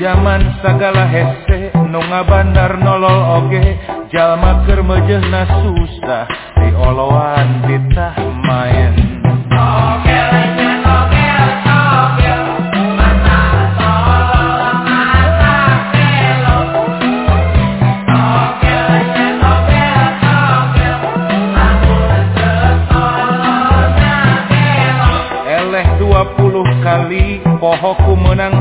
zaman sagala hese nu ngabandar nolol oge. Jalma keur meujehna susah dioloan ditah mae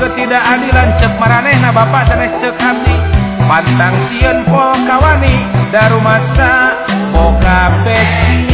ketidakadilan cek maranehna Bapak sanes cek abdi pantang sieun pol kawani darumasa boga besi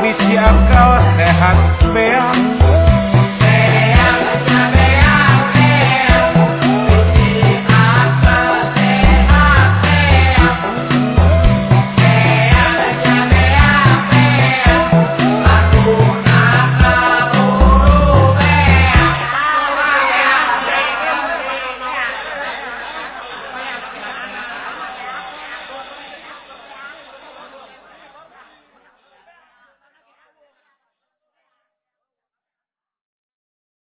Wish you a cold and hot spell.